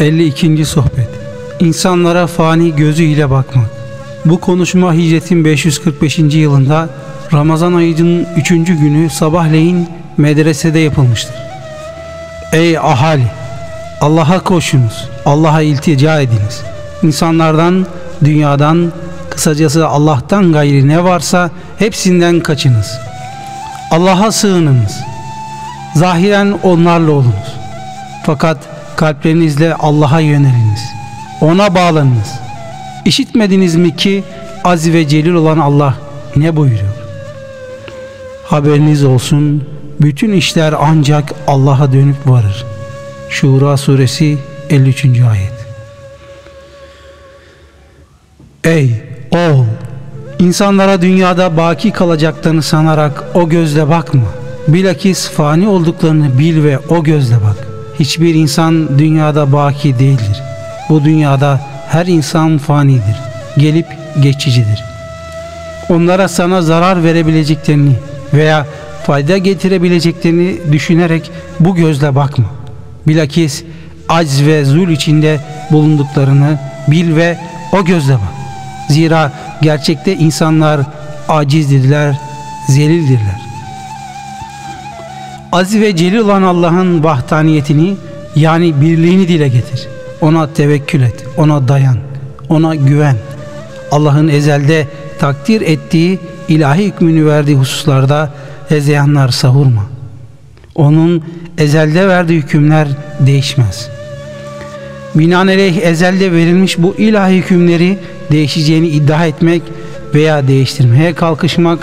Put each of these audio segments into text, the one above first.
52. Sohbet İnsanlara fani gözüyle bakmak Bu konuşma hicretin 545. yılında Ramazan ayının 3. günü sabahleyin medresede yapılmıştır. Ey ahali! Allah'a koşunuz, Allah'a iltica ediniz. İnsanlardan, dünyadan, kısacası Allah'tan gayri ne varsa hepsinden kaçınız. Allah'a sığınınız. Zahiren onlarla olunuz. Fakat kalplerinizle Allah'a yöneliniz. Ona bağlanınız. İşitmediniz mi ki az ve celil olan Allah ne buyuruyor? Haberiniz olsun bütün işler ancak Allah'a dönüp varır. Şura suresi 53. ayet. Ey oğul! İnsanlara dünyada baki kalacaklarını sanarak o gözle bakma. Bilakis fani olduklarını bil ve o gözle bak. Hiçbir insan dünyada baki değildir. Bu dünyada her insan fanidir. Gelip geçicidir. Onlara sana zarar verebileceklerini veya fayda getirebileceklerini düşünerek bu gözle bakma. Bilakis acz ve zul içinde bulunduklarını bil ve o gözle bak. Zira gerçekte insanlar acizdirler, zelildirler. Aziz ve celil olan Allah'ın vahdaniyetini yani birliğini dile getir. Ona tevekkül et, ona dayan, ona güven. Allah'ın ezelde takdir ettiği ilahi hükmünü verdiği hususlarda hezeyanlar savurma. Onun ezelde verdiği hükümler değişmez. Binaenaleyh ezelde verilmiş bu ilahi hükümleri değişeceğini iddia etmek veya değiştirmeye kalkışmak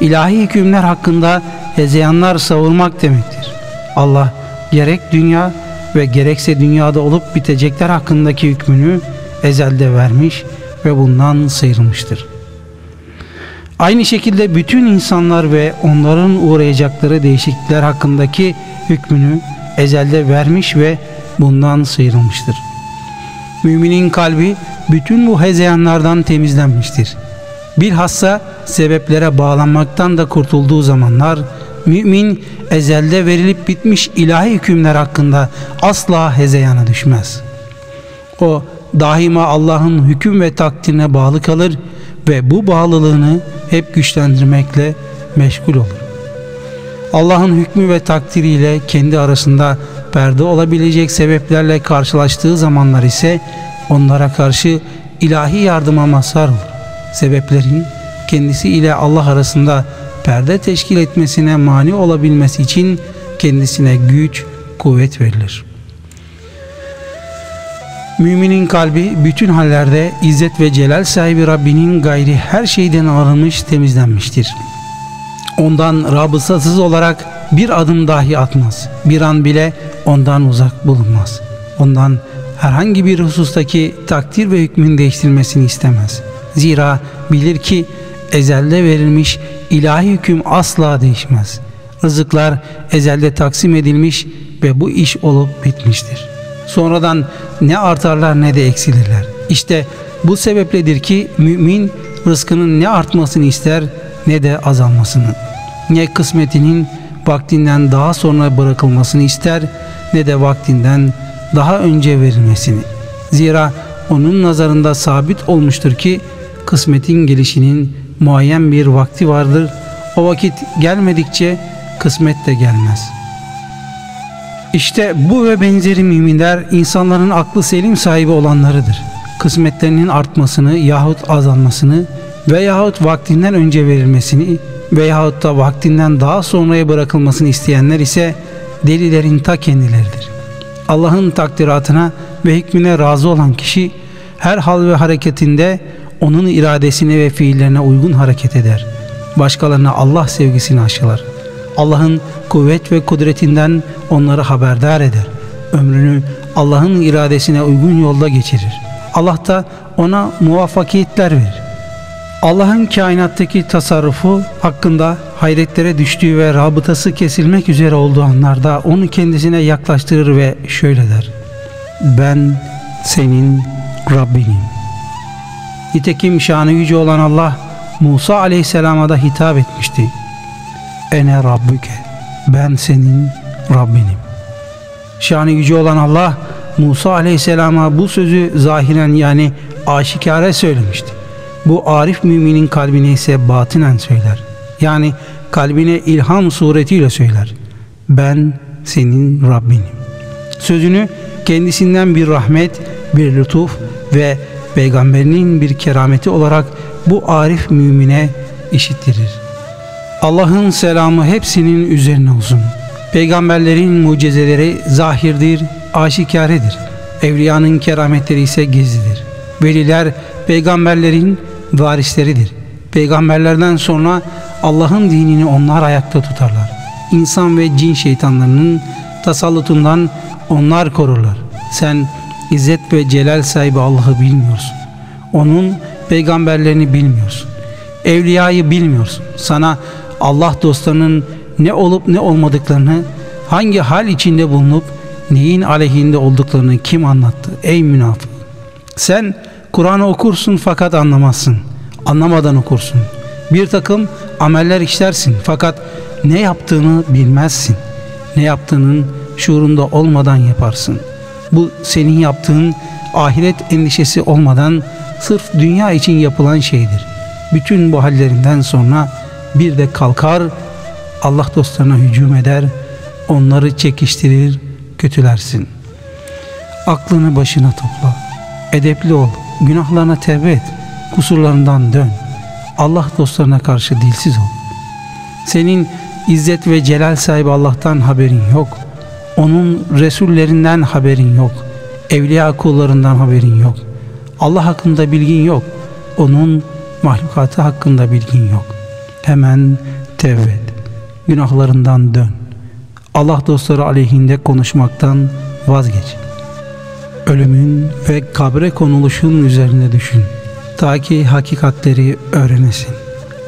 ilahi hükümler hakkında hezeyanlar savurmak demektir. Allah gerek dünya ve gerekse dünyada olup bitecekler hakkındaki hükmünü ezelde vermiş ve bundan sıyrılmıştır. Aynı şekilde bütün insanlar ve onların uğrayacakları değişiklikler hakkındaki hükmünü ezelde vermiş ve bundan sıyrılmıştır. Müminin kalbi bütün bu hezeyanlardan temizlenmiştir. Bilhassa sebeplere bağlanmaktan da kurtulduğu zamanlar mümin ezelde verilip bitmiş ilahi hükümler hakkında asla hezeyana düşmez. O daima Allah'ın hüküm ve takdirine bağlı kalır ve bu bağlılığını hep güçlendirmekle meşgul olur. Allah'ın hükmü ve takdiriyle kendi arasında perde olabilecek sebeplerle karşılaştığı zamanlar ise onlara karşı ilahi yardıma mazhar olur. Sebeplerin kendisi ile Allah arasında perde teşkil etmesine mani olabilmesi için kendisine güç, kuvvet verilir. Müminin kalbi bütün hallerde izzet ve celal sahibi Rabbinin gayri her şeyden arınmış, temizlenmiştir. Ondan rabıtasız olarak bir adım dahi atmaz. Bir an bile ondan uzak bulunmaz. Ondan herhangi bir husustaki takdir ve hükmün değiştirilmesini istemez. Zira bilir ki ezelde verilmiş ilahi hüküm asla değişmez. Rızıklar ezelde taksim edilmiş ve bu iş olup bitmiştir. Sonradan ne artarlar ne de eksilirler. İşte bu sebepledir ki mümin rızkının ne artmasını ister ne de azalmasını. Ne kısmetinin vaktinden daha sonra bırakılmasını ister ne de vaktinden daha önce verilmesini. Zira onun nazarında sabit olmuştur ki kısmetin gelişinin muayyen bir vakti vardır. O vakit gelmedikçe kısmet de gelmez. İşte bu ve benzeri müminler insanların aklı selim sahibi olanlarıdır. Kısmetlerinin artmasını yahut azalmasını veyahut vaktinden önce verilmesini veyahut da vaktinden daha sonraya bırakılmasını isteyenler ise delilerin ta kendileridir. Allah'ın takdiratına ve hükmüne razı olan kişi her hal ve hareketinde onun iradesine ve fiillerine uygun hareket eder. Başkalarına Allah sevgisini aşılar. Allah'ın kuvvet ve kudretinden onları haberdar eder. Ömrünü Allah'ın iradesine uygun yolda geçirir. Allah da ona muvaffakiyetler verir. Allah'ın kainattaki tasarrufu hakkında hayretlere düştüğü ve rabıtası kesilmek üzere olduğu anlarda onu kendisine yaklaştırır ve şöyle der. Ben senin Rabbinim. Nitekim şanı yüce olan Allah Musa aleyhisselama da hitap etmişti. Ene Rabbüke ben senin Rabbinim. Şanı yüce olan Allah Musa aleyhisselama bu sözü zahiren yani aşikare söylemişti. Bu arif müminin kalbine ise batinen söyler. Yani kalbine ilham suretiyle söyler. Ben senin Rabbinim. Sözünü kendisinden bir rahmet, bir lütuf ve peygamberinin bir kerameti olarak bu arif mümine işittirir. Allah'ın selamı hepsinin üzerine olsun. Peygamberlerin mucizeleri zahirdir, aşikaredir. Evliyanın kerametleri ise gizlidir. Veliler peygamberlerin varisleridir. Peygamberlerden sonra Allah'ın dinini onlar ayakta tutarlar. İnsan ve cin şeytanlarının tasallutundan onlar korurlar. Sen İzzet ve Celal sahibi Allah'ı bilmiyorsun. Onun peygamberlerini bilmiyorsun. Evliyayı bilmiyorsun. Sana Allah dostlarının ne olup ne olmadıklarını, hangi hal içinde bulunup neyin aleyhinde olduklarını kim anlattı ey münafık? Sen Kur'an'ı okursun fakat anlamazsın. Anlamadan okursun. Bir takım ameller işlersin fakat ne yaptığını bilmezsin. Ne yaptığının şuurunda olmadan yaparsın. Bu senin yaptığın ahiret endişesi olmadan sırf dünya için yapılan şeydir. Bütün bu hallerinden sonra bir de kalkar Allah dostlarına hücum eder, onları çekiştirir, kötülersin. Aklını başına topla, edepli ol, günahlarına tevbe et, kusurlarından dön. Allah dostlarına karşı dilsiz ol. Senin izzet ve celal sahibi Allah'tan haberin yok. Onun Resullerinden haberin yok. Evliya kullarından haberin yok. Allah hakkında bilgin yok. Onun mahlukatı hakkında bilgin yok. Hemen tevbe et. Günahlarından dön. Allah dostları aleyhinde konuşmaktan vazgeç. Ölümün ve kabre konuluşun üzerine düşün. Ta ki hakikatleri öğrenesin.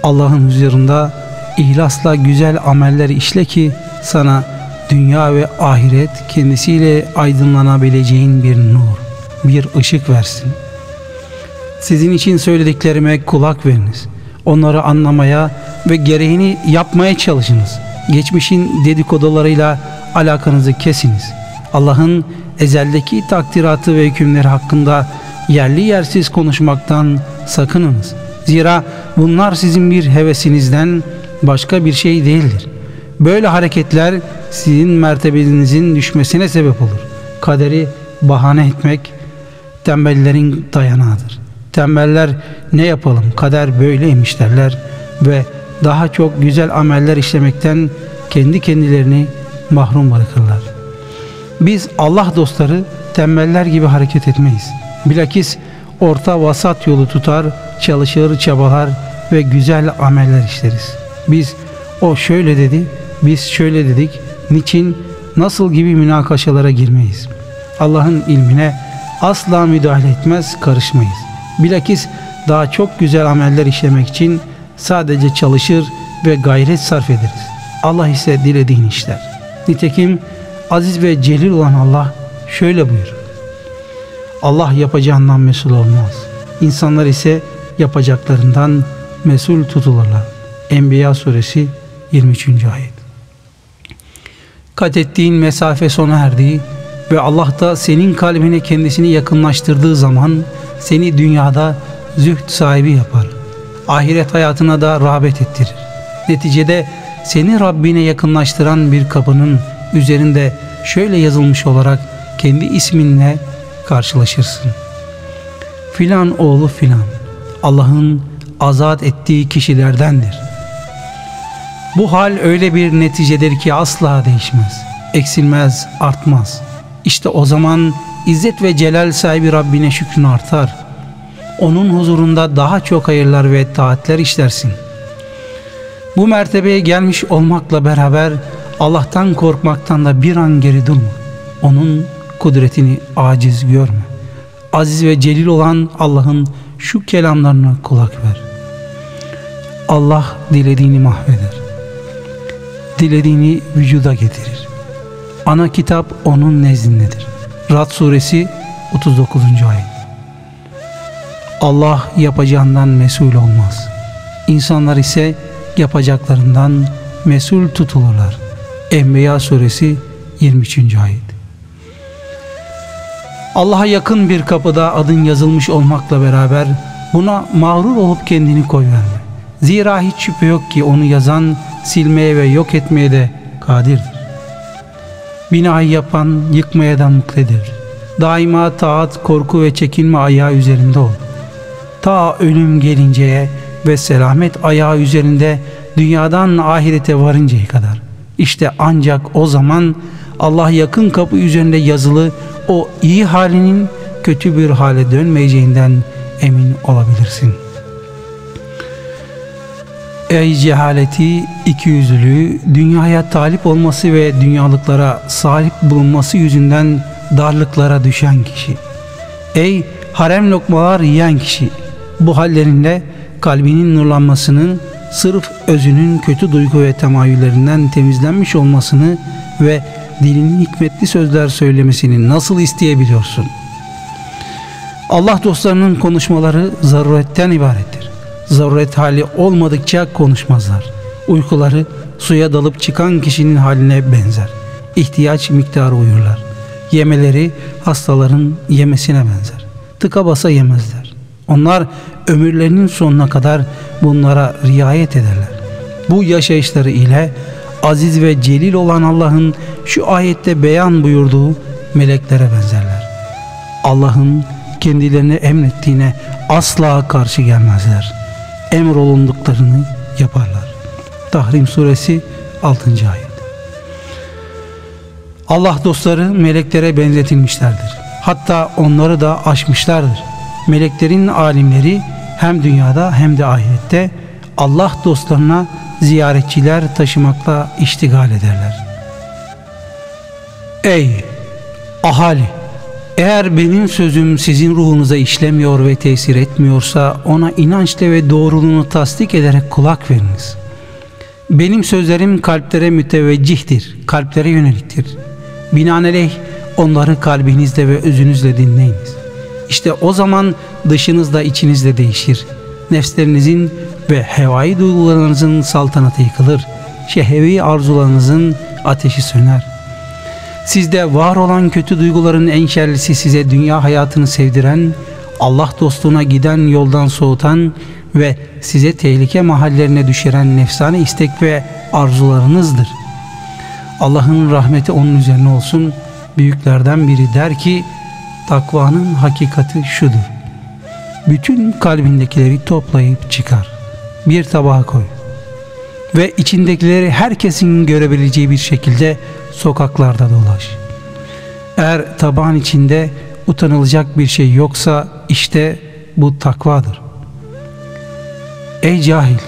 Allah'ın huzurunda ihlasla güzel ameller işle ki sana dünya ve ahiret kendisiyle aydınlanabileceğin bir nur, bir ışık versin. Sizin için söylediklerime kulak veriniz. Onları anlamaya ve gereğini yapmaya çalışınız. Geçmişin dedikodularıyla alakanızı kesiniz. Allah'ın ezeldeki takdiratı ve hükümleri hakkında yerli yersiz konuşmaktan sakınınız. Zira bunlar sizin bir hevesinizden başka bir şey değildir. Böyle hareketler sizin mertebenizin düşmesine sebep olur. Kaderi bahane etmek tembellerin dayanağıdır. Tembeller ne yapalım kader böyleymiş derler ve daha çok güzel ameller işlemekten kendi kendilerini mahrum bırakırlar. Biz Allah dostları tembeller gibi hareket etmeyiz. Bilakis orta vasat yolu tutar, çalışır, çabalar ve güzel ameller işleriz. Biz o şöyle dedi, biz şöyle dedik, niçin, nasıl gibi münakaşalara girmeyiz. Allah'ın ilmine asla müdahale etmez, karışmayız. Bilakis daha çok güzel ameller işlemek için sadece çalışır ve gayret sarf ederiz. Allah ise dilediğini işler. Nitekim aziz ve celil olan Allah şöyle buyur. Allah yapacağından mesul olmaz. İnsanlar ise yapacaklarından mesul tutulurlar. Enbiya suresi 23. ayet. Kat ettiğin mesafe sona erdiği ve Allah da senin kalbine kendisini yakınlaştırdığı zaman seni dünyada zühd sahibi yapar. Ahiret hayatına da rağbet ettirir. Neticede seni Rabbine yakınlaştıran bir kapının üzerinde şöyle yazılmış olarak kendi isminle karşılaşırsın. Filan oğlu filan Allah'ın azat ettiği kişilerdendir. Bu hal öyle bir neticedir ki asla değişmez, eksilmez, artmaz. İşte o zaman İzzet ve Celal sahibi Rabbine şükrün artar. Onun huzurunda daha çok hayırlar ve taatler işlersin. Bu mertebeye gelmiş olmakla beraber Allah'tan korkmaktan da bir an geri durma. Onun kudretini aciz görme. Aziz ve celil olan Allah'ın şu kelamlarına kulak ver. Allah dilediğini mahveder. Dilediğini vücuda getirir. Ana kitap onun nezdindedir. Rad suresi 39. ayet. Allah yapacağından mesul olmaz. İnsanlar ise yapacaklarından mesul tutulurlar. Enbiya suresi 23. ayet. Allah'a yakın bir kapıda adın yazılmış olmakla beraber buna mağrur olup kendini koyverme. Zira hiç şüphe yok ki onu yazan silmeye ve yok etmeye de kadirdir. Binayı yapan yıkmaya da muktedir. Daima taat, korku ve çekinme ayağı üzerinde ol. Ta ölüm gelinceye ve selamet ayağı üzerinde dünyadan ahirete varıncaya kadar. İşte ancak o zaman Allah yakın kapı üzerinde yazılı o iyi halinin kötü bir hale dönmeyeceğinden emin olabilirsin. Ey cehaleti, ikiyüzlülüğü, dünyaya talip olması ve dünyalıklara sahip bulunması yüzünden darlıklara düşen kişi. Ey harem lokmalar yiyen kişi, bu hallerinde kalbinin nurlanmasının sırf özünün kötü duygu ve temayüllerinden temizlenmiş olmasını ve dilinin hikmetli sözler söylemesini nasıl isteyebiliyorsun? Allah dostlarının konuşmaları zaruretten ibarettir. Zaruret hali olmadıkça konuşmazlar. Uykuları suya dalıp çıkan kişinin haline benzer. İhtiyaç miktarı uyurlar. Yemeleri hastaların yemesine benzer. Tıka basa yemezler. Onlar ömürlerinin sonuna kadar bunlara riayet ederler. Bu yaşayışları ile aziz ve celil olan Allah'ın şu ayette beyan buyurduğu meleklere benzerler. Allah'ın kendilerine emrettiğine asla karşı gelmezler. Emrolunduklarını yaparlar. Tahrim suresi 6. ayet. Allah dostları meleklere benzetilmişlerdir. Hatta onları da aşmışlardır. Meleklerin alimleri hem dünyada hem de ahirette Allah dostlarına ziyaretçiler taşımakla iştigal ederler. Ey ahali! Eğer benim sözüm sizin ruhunuza işlemiyor ve tesir etmiyorsa ona inançla ve doğruluğunu tasdik ederek kulak veriniz. Benim sözlerim kalplere müteveccihtir, kalplere yöneliktir. Binaenaleyh onları kalbinizle ve özünüzle dinleyiniz. İşte o zaman dışınızda içinizde değişir. Nefslerinizin ve hevai duygularınızın saltanatı yıkılır. Şehevi arzularınızın ateşi söner. Sizde var olan kötü duyguların en şerlisi size dünya hayatını sevdiren, Allah dostluğuna giden yoldan soğutan ve size tehlike mahallerine düşüren nefsane istek ve arzularınızdır. Allah'ın rahmeti onun üzerine olsun. Büyüklerden biri der ki, takvanın hakikati şudur. Bütün kalbindekileri toplayıp çıkar. Bir tabağa koy. Ve içindekileri herkesin görebileceği bir şekilde sokaklarda dolaş. Eğer tabağın içinde utanılacak bir şey yoksa işte bu takvadır. Ey cahil!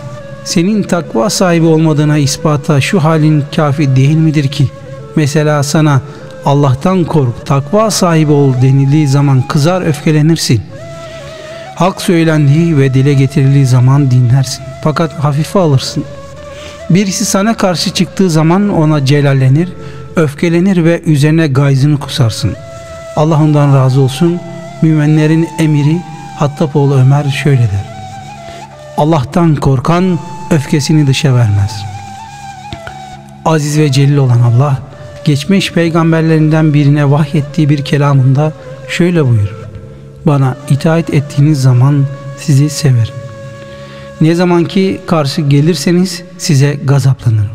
Senin takva sahibi olmadığına ispata şu halin kafi değil midir ki? Mesela sana Allah'tan kork, takva sahibi ol denildiği zaman kızar öfkelenirsin. Hak söylendiği ve dile getirildiği zaman dinlersin. Fakat hafife alırsın. Birisi sana karşı çıktığı zaman ona celallenir, öfkelenir ve üzerine gayzını kusarsın. Allah ondan razı olsun. Müminlerin emiri Hattapoğlu Ömer şöyle der. Allah'tan korkan öfkesini dışa vermez. Aziz ve celil olan Allah, geçmiş peygamberlerinden birine vahyettiği bir kelamında şöyle buyurur. Bana itaat ettiğiniz zaman sizi severim. Ne zaman ki karşı gelirseniz size gazaplanırım.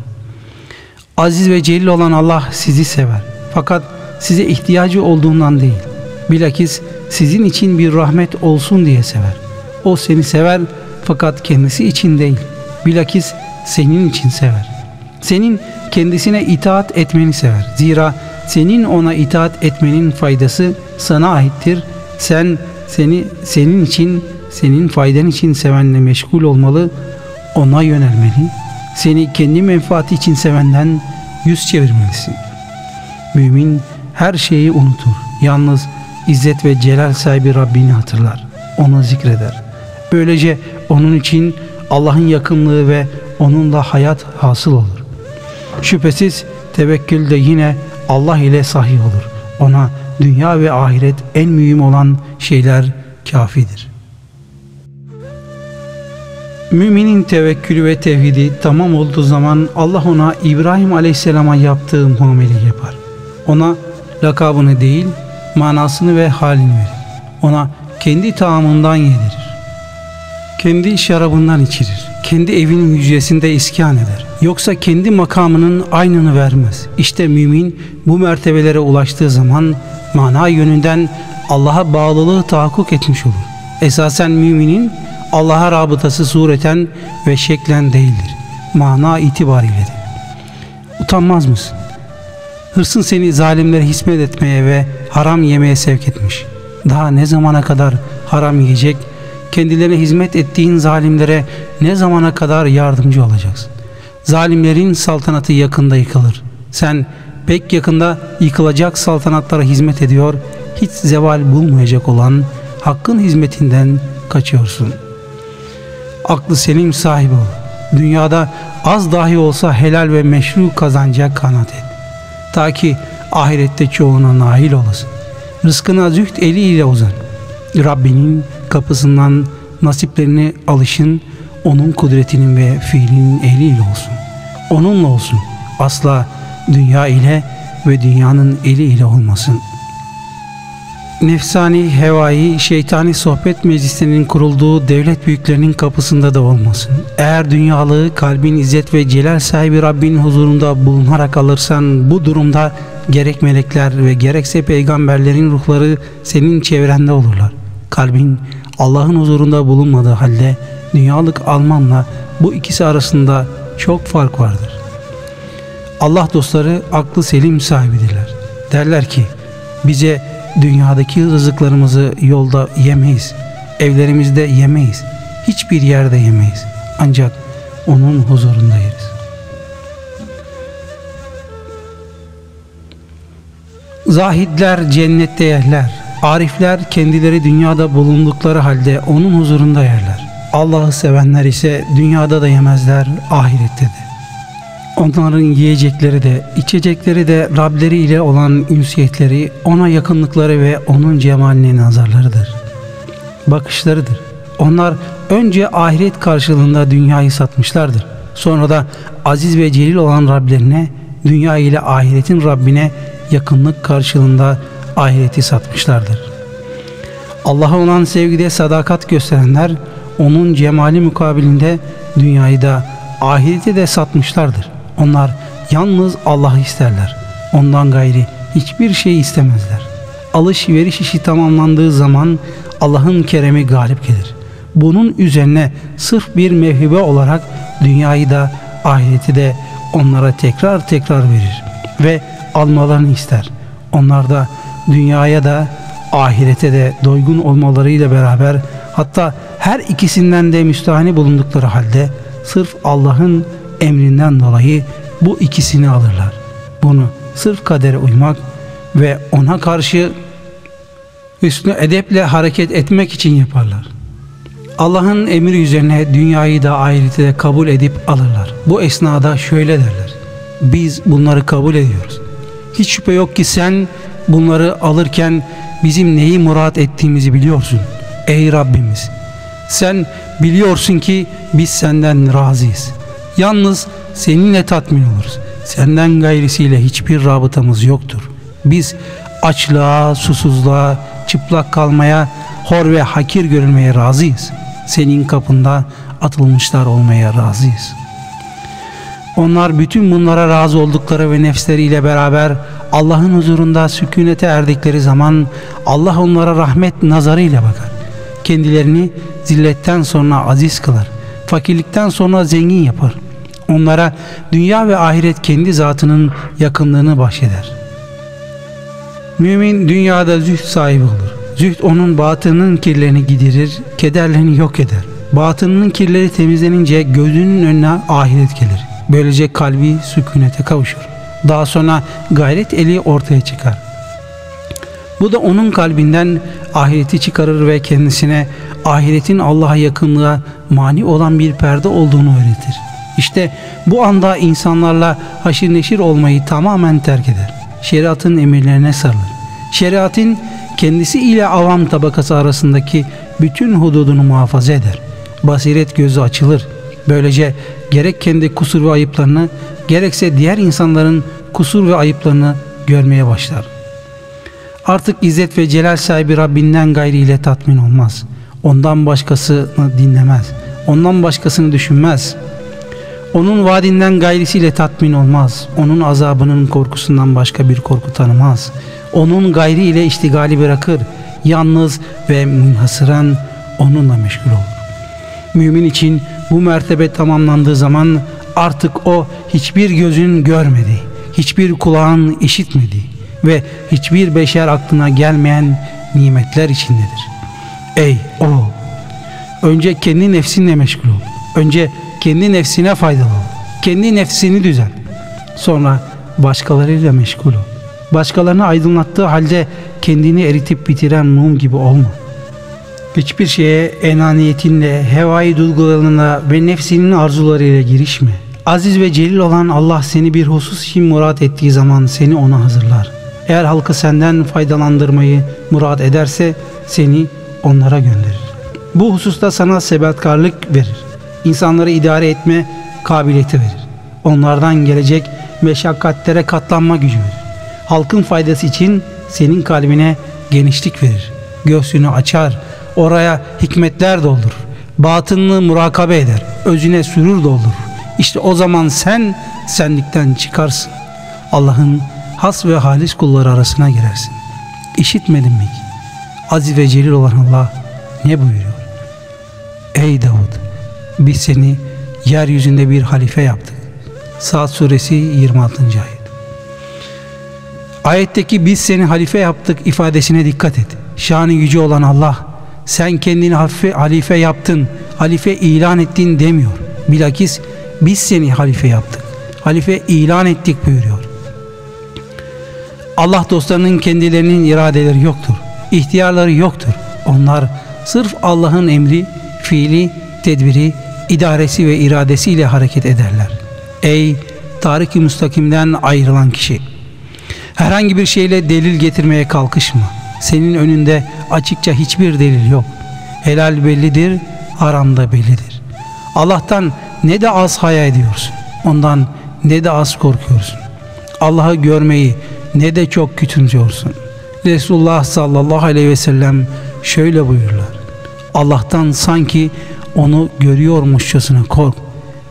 Aziz ve celil olan Allah sizi sever. Fakat size ihtiyacı olduğundan değil. Bilakis sizin için bir rahmet olsun diye sever. O seni sever fakat kendisi için değil. Bilakis senin için sever. Senin kendisine itaat etmeni sever. Zira senin ona itaat etmenin faydası sana aittir. Sen seni senin için, senin faydan için sevenle meşgul olmalı, ona yönelmeli. Seni kendi menfaati için sevenden yüz çevirmelisin. Mümin her şeyi unutur. Yalnız İzzet ve Celal sahibi Rabbini hatırlar. Onu zikreder. Böylece onun için Allah'ın yakınlığı ve onunla hayat hasıl olur. Şüphesiz tevekkül de yine Allah ile sahih olur. Ona dünya ve ahiret en mühim olan şeyler kafidir. Müminin tevekkülü ve tevhidi tamam olduğu zaman Allah ona İbrahim Aleyhisselam'a yaptığı muamele yapar. Ona lakabını değil, manasını ve halini verir. Ona kendi taamından yedirir. Kendi şarabından içirir. Kendi evinin hücresinde iskan eder. Yoksa kendi makamının aynını vermez. İşte mümin bu mertebelere ulaştığı zaman mana yönünden Allah'a bağlılığı tahakkuk etmiş olur. Esasen müminin Allah'a rabıtası sureten ve şeklen değildir. Mana itibariyledir. Utanmaz mısın? Hırsın seni zalimlere hizmet etmeye ve haram yemeye sevk etmiş. Daha ne zamana kadar haram yiyecek, kendilerine hizmet ettiğin zalimlere ne zamana kadar yardımcı olacaksın? Zalimlerin saltanatı yakında yıkılır. Sen pek yakında yıkılacak saltanatlara hizmet ediyor, hiç zeval bulmayacak olan hakkın hizmetinden kaçıyorsun. Aklı selim sahibi ol. Dünyada az dahi olsa helal ve meşru kazanacak kanat et. Ta ki ahirette çoğuna nail olasın. Rızkına züht eliyle uzan. Rabbinin kapısından nasiplerini alışın, onun kudretinin ve fiilinin eliyle olsun. Onunla olsun. Asla dünya ile ve dünyanın eli ile olmasın. Nefsani, hevai, şeytani sohbet meclislerinin kurulduğu devlet büyüklerinin kapısında da olmasın. Eğer dünyalığı kalbin izzet ve celal sahibi Rabbin huzurunda bulunarak alırsan bu durumda gerek melekler ve gerekse peygamberlerin ruhları senin çevrende olurlar. Kalbin Allah'ın huzurunda bulunmadığı halde dünyalık almanla bu ikisi arasında çok fark vardır. Allah dostları aklı selim sahibidirler. Derler ki bize dünyadaki rızıklarımızı yolda yemeyiz. Evlerimizde yemeyiz. Hiçbir yerde yemeyiz. Ancak onun huzurunda yeriz. Zahidler cennette yerler. Arifler kendileri dünyada bulundukları halde onun huzurunda yerler. Allah'ı sevenler ise dünyada da yemezler, ahirette de. Onların yiyecekleri de, içecekleri de Rableri ile olan ünsiyetleri, ona yakınlıkları ve onun cemaline nazarlarıdır. Bakışlarıdır. Onlar önce ahiret karşılığında dünyayı satmışlardır. Sonra da aziz ve celil olan Rablerine, dünya ile ahiretin Rabbine yakınlık karşılığında ahireti satmışlardır. Allah'a olan sevgide sadakat gösterenler, onun cemali mukabilinde dünyayı da ahireti de satmışlardır. Onlar yalnız Allah'ı isterler. Ondan gayri hiçbir şey istemezler. Alışveriş işi tamamlandığı zaman Allah'ın keremi galip gelir. Bunun üzerine sırf bir mevhibe olarak dünyayı da ahireti de onlara tekrar tekrar verir ve almalarını ister. Onlar da dünyaya da ahirete de doygun olmalarıyla beraber hatta her ikisinden de müstahane bulundukları halde sırf Allah'ın emrinden dolayı bu ikisini alırlar. Bunu sırf kadere uymak ve ona karşı üstüne edeple hareket etmek için yaparlar. Allah'ın emri üzerine dünyayı da ahireti de kabul edip alırlar. Bu esnada şöyle derler. Biz bunları kabul ediyoruz. Hiç şüphe yok ki sen bunları alırken bizim neyi murat ettiğimizi biliyorsun. Ey Rabbimiz sen biliyorsun ki biz senden razıyız. Yalnız seninle tatmin oluruz. Senden gayrisiyle hiçbir rabıtamız yoktur. Biz açlığa, susuzluğa, çıplak kalmaya, hor ve hakir görülmeye razıyız. Senin kapında atılmışlar olmaya razıyız. Onlar bütün bunlara razı oldukları ve nefsleriyle beraber Allah'ın huzurunda sükunete erdikleri zaman Allah onlara rahmet nazarıyla bakar. Kendilerini zilletten sonra aziz kılar. Fakirlikten sonra zengin yapar. Onlara dünya ve ahiret kendi zatının yakınlığını bahşeder. Mümin dünyada zühd sahibi olur. Zühd onun batının kirlerini giderir, kederlerini yok eder. Batının kirleri temizlenince gözünün önüne ahiret gelir. Böylece kalbi sükunete kavuşur. Daha sonra gayret eli ortaya çıkar. Bu da onun kalbinden ahireti çıkarır ve kendisine ahiretin Allah'a yakınlığa mani olan bir perde olduğunu öğretir. İşte bu anda insanlarla haşir neşir olmayı tamamen terk eder. Şeriatın emirlerine sarılır. Şeriatın kendisi ile avam tabakası arasındaki bütün hududunu muhafaza eder. Basiret gözü açılır. Böylece gerek kendi kusur ve ayıplarını gerekse diğer insanların kusur ve ayıplarını görmeye başlar. Artık izzet ve celal sahibi Rabbinden gayri ile tatmin olmaz. Ondan başkasını dinlemez. Ondan başkasını düşünmez. Onun vaadinden gayrisiyle tatmin olmaz. Onun azabının korkusundan başka bir korku tanımaz. Onun gayri ile iştigali bırakır. Yalnız ve münhasıran onunla meşgul olur. Mümin için bu mertebe tamamlandığı zaman artık o hiçbir gözün görmedi, hiçbir kulağın işitmedi ve hiçbir beşer aklına gelmeyen nimetler içindedir. Ey o! Önce kendi nefsinle meşgul ol. Önce kendi nefsine faydalı ol. Kendi nefsini düzen. Sonra başkalarıyla meşgul ol. Başkalarını aydınlattığı halde kendini eritip bitiren mum gibi olma. Hiçbir şeye enaniyetinle, hevai duygularına ve nefsinin arzularıyla girişme. Aziz ve celil olan Allah seni bir husus için murat ettiği zaman seni ona hazırlar. Eğer halkı senden faydalandırmayı murat ederse seni onlara gönderir. Bu hususta sana sebatkarlık verir. İnsanları idare etme kabiliyeti verir. Onlardan gelecek meşakkatlere katlanma gücü verir. Halkın faydası için senin kalbine genişlik verir. Göğsünü açar, oraya hikmetler doldurur. Batınını murakabe eder, özüne sürür doldurur. İşte o zaman sen senlikten çıkarsın. Allah'ın has ve halis kulları arasına girersin. İşitmedin mi ki? Aziz ve celil olan Allah ne buyuruyor? Ey Davud biz seni yeryüzünde bir halife yaptık. Saat suresi 26. ayet. Ayetteki biz seni halife yaptık ifadesine dikkat et. Şanı yüce olan Allah sen kendini halife, halife yaptın, halife ilan ettin demiyor. Bilakis biz seni halife yaptık. Halife ilan ettik buyuruyor. Allah dostlarının kendilerinin iradeleri yoktur. İhtiyarları yoktur. Onlar sırf Allah'ın emri, fiili, tedbiri, idaresi ve iradesiyle hareket ederler. Ey Tarık-ı Müstakim'den ayrılan kişi! Herhangi bir şeyle delil getirmeye kalkışma. Senin önünde açıkça hiçbir delil yok. Helal bellidir, haram da bellidir. Allah'tan ne de az haya ediyorsun. Ondan ne de az korkuyorsun. Allah'ı görmeyi ne de çok küçümsüyorsun. Resulullah sallallahu aleyhi ve sellem şöyle buyurlar. Allah'tan sanki onu görüyormuşçasına kork.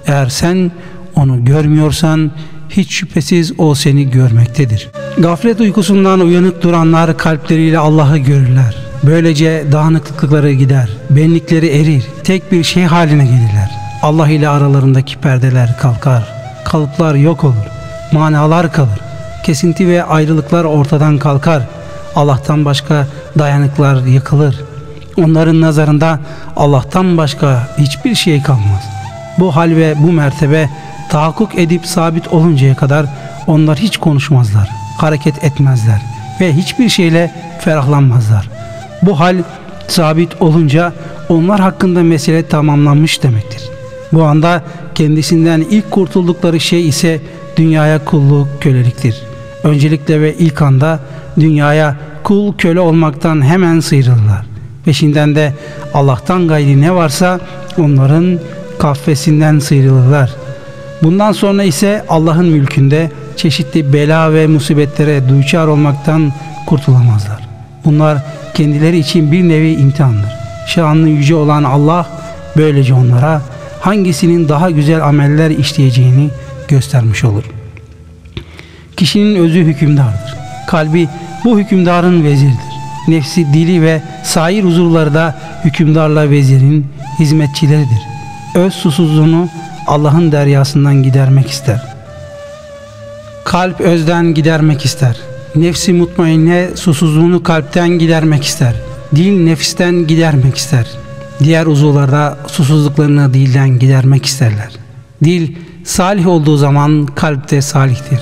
Eğer sen onu görmüyorsan hiç şüphesiz o seni görmektedir. Gaflet uykusundan uyanık duranlar kalpleriyle Allah'ı görürler. Böylece dağınıklıkları gider, benlikleri erir, tek bir şey haline gelirler. Allah ile aralarındaki perdeler kalkar, kalıplar yok olur, manalar kalır, kesinti ve ayrılıklar ortadan kalkar. Allah'tan başka dayanıklar yıkılır. Onların nazarında Allah'tan başka hiçbir şey kalmaz. Bu hal ve bu mertebe tahakkuk edip sabit oluncaya kadar onlar hiç konuşmazlar, hareket etmezler ve hiçbir şeyle ferahlanmazlar. Bu hal sabit olunca onlar hakkında mesele tamamlanmış demektir. Bu anda kendisinden ilk kurtuldukları şey ise dünyaya kulluk, köleliktir. Öncelikle ve ilk anda dünyaya kul köle olmaktan hemen sıyrılırlar. Peşinden de Allah'tan gayri ne varsa onların kafesinden sıyrılırlar. Bundan sonra ise Allah'ın mülkünde çeşitli bela ve musibetlere duçar olmaktan kurtulamazlar. Bunlar kendileri için bir nevi imtihandır. Şanlı yüce olan Allah böylece onlara hangisinin daha güzel ameller işleyeceğini göstermiş olur. Kişinin özü hükümdardır. Kalbi bu hükümdarın vezirdir. Nefsi, dili ve sair huzurları da hükümdarla vezirin hizmetçileridir. Öz susuzluğunu Allah'ın deryasından gidermek ister. Kalp özden gidermek ister. Nefsi mutmainne susuzluğunu kalpten gidermek ister. Dil nefisten gidermek ister. Diğer uzuvlarda susuzluklarını dilden gidermek isterler. Dil salih olduğu zaman kalpte salihtir.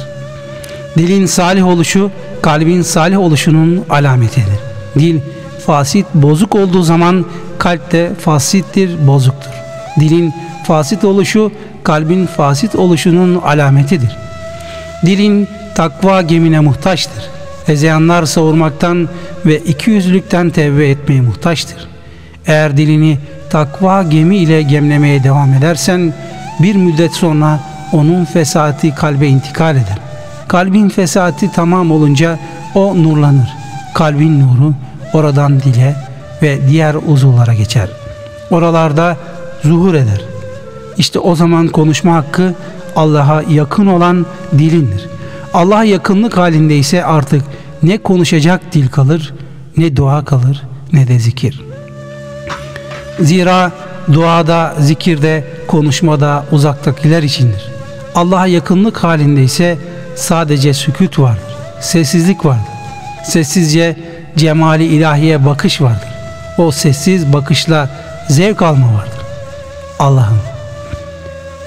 Dilin salih oluşu kalbin salih oluşunun alametidir. Dil fasit bozuk olduğu zaman kalpte fasittir, bozuktur. Dilin fasit oluşu kalbin fasit oluşunun alametidir. Dilin takva gemine muhtaçtır. Ezeyanlar savurmaktan ve ikiyüzlülükten tevbe etmeye muhtaçtır. Eğer dilini takva gemi ile gemlemeye devam edersen bir müddet sonra onun fesati kalbe intikal eder. Kalbin fesati tamam olunca o nurlanır. Kalbin nuru oradan dile ve diğer uzuvlara geçer. Oralarda zuhur eder. İşte o zaman konuşma hakkı Allah'a yakın olan dilindir. Allah'a yakınlık halinde ise artık ne konuşacak dil kalır, ne dua kalır, ne de zikir. Zira duada, zikirde, konuşmada uzaktakiler içindir. Allah'a yakınlık halinde ise sadece sükut vardır, sessizlik vardır. Sessizce cemali ilahiye bakış vardır. O sessiz bakışla zevk alma vardır. Allah'ım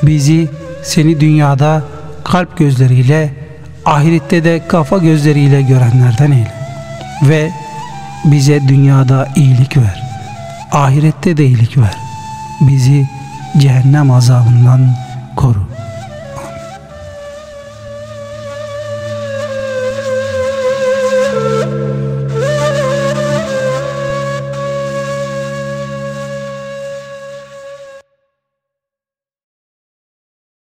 bizi seni dünyada kalp gözleriyle ahirette de kafa gözleriyle görenlerden eyle. Ve bize dünyada iyilik ver. Ahirette de iyilik ver. Bizi cehennem azabından koru.